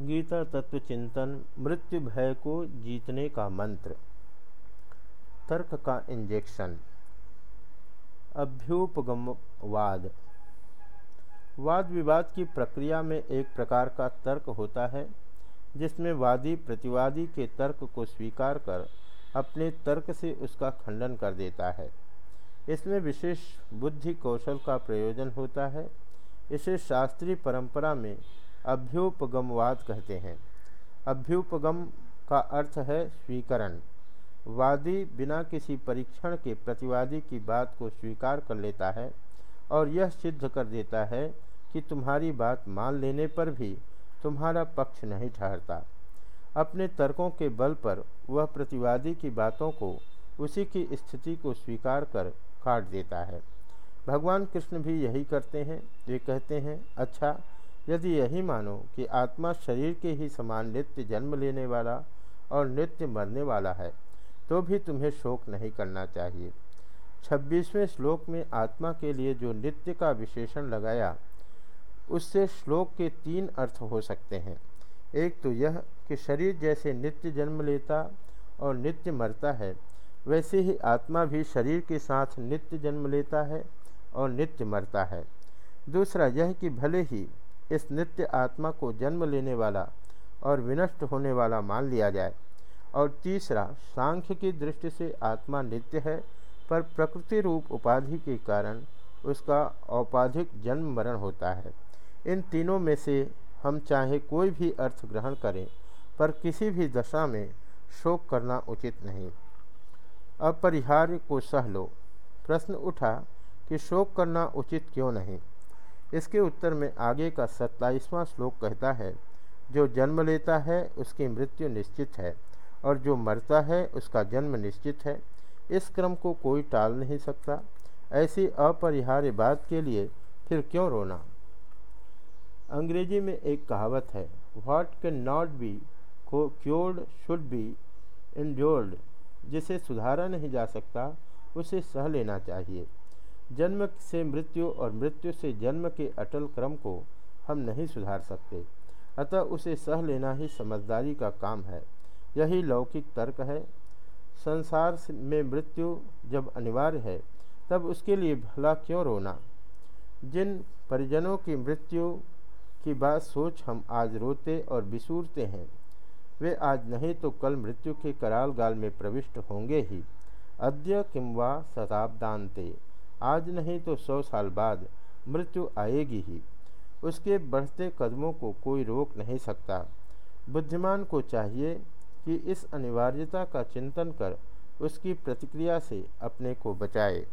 गीता तत्व चिंतन, मृत्यु भय को जीतने का मंत्र। तर्क का इंजेक्शन अभ्युपगमवाद। वाद विवाद की प्रक्रिया में एक प्रकार का तर्क होता है, जिसमें वादी प्रतिवादी के तर्क को स्वीकार कर अपने तर्क से उसका खंडन कर देता है। इसमें विशेष बुद्धि कौशल का प्रयोजन होता है। इसे शास्त्रीय परंपरा में अभ्युपगमवाद कहते हैं। अभ्युपगम का अर्थ है स्वीकरण। वादी बिना किसी परीक्षण के प्रतिवादी की बात को स्वीकार कर लेता है और यह सिद्ध कर देता है कि तुम्हारी बात मान लेने पर भी तुम्हारा पक्ष नहीं ठहरता। अपने तर्कों के बल पर वह प्रतिवादी की बातों को उसी की स्थिति को स्वीकार कर काट देता है। भगवान कृष्ण भी यही करते हैं। वे कहते हैं अच्छा यदि यही मानो कि आत्मा शरीर के ही समान नित्य जन्म लेने वाला और नित्य मरने वाला है तो भी तुम्हें शोक नहीं करना चाहिए। छब्बीसवें श्लोक में आत्मा के लिए जो नित्य का विशेषण लगाया, उससे श्लोक के तीन अर्थ हो सकते हैं। एक तो यह कि शरीर जैसे नित्य जन्म लेता और नित्य मरता है, वैसे ही आत्मा भी शरीर के साथ नित्य जन्म लेता है और नित्य मरता है। दूसरा यह कि भले ही इस नित्य आत्मा को जन्म लेने वाला और विनष्ट होने वाला मान लिया जाए। और तीसरा सांख्य की दृष्टि से आत्मा नित्य है, पर प्रकृति रूप उपाधि के कारण उसका औपाधिक जन्म मरण होता है। इन तीनों में से हम चाहे कोई भी अर्थ ग्रहण करें, पर किसी भी दशा में शोक करना उचित नहीं। अपरिहार्य को सह लो। प्रश्न उठा कि शोक करना उचित क्यों नहीं? इसके उत्तर में आगे का सत्ताईसवां श्लोक कहता है, जो जन्म लेता है, उसकी मृत्यु निश्चित है, और जो मरता है, उसका जन्म निश्चित है। इस क्रम को कोई टाल नहीं सकता। ऐसी अपरिहार्य बात के लिए फिर क्यों रोना? अंग्रेज़ी में एक कहावत है what can not be cured should be endured जिसे सुधारा नहीं जा सकता, उसे सह लेना चाहिए। जन्म से मृत्यु और मृत्यु से जन्म के अटल क्रम को हम नहीं सुधार सकते। अतः उसे सह लेना ही समझदारी का काम है। यही लौकिक तर्क है। संसार में मृत्यु जब अनिवार्य है, तब उसके लिए भला क्यों रोना? जिन परिजनों की मृत्यु की बात सोच हम आज रोते और बिसूरते हैं, वे आज नहीं तो कल मृत्यु के कराल गाल में प्रविष्ट होंगे ही। अद्य किम्वा शताब्दांते आज नहीं तो सौ साल बाद मृत्यु आएगी ही। उसके बढ़ते कदमों को कोई रोक नहीं सकता। बुद्धिमान को चाहिए कि इस अनिवार्यता का चिंतन कर उसकी प्रतिक्रिया से अपने को बचाए।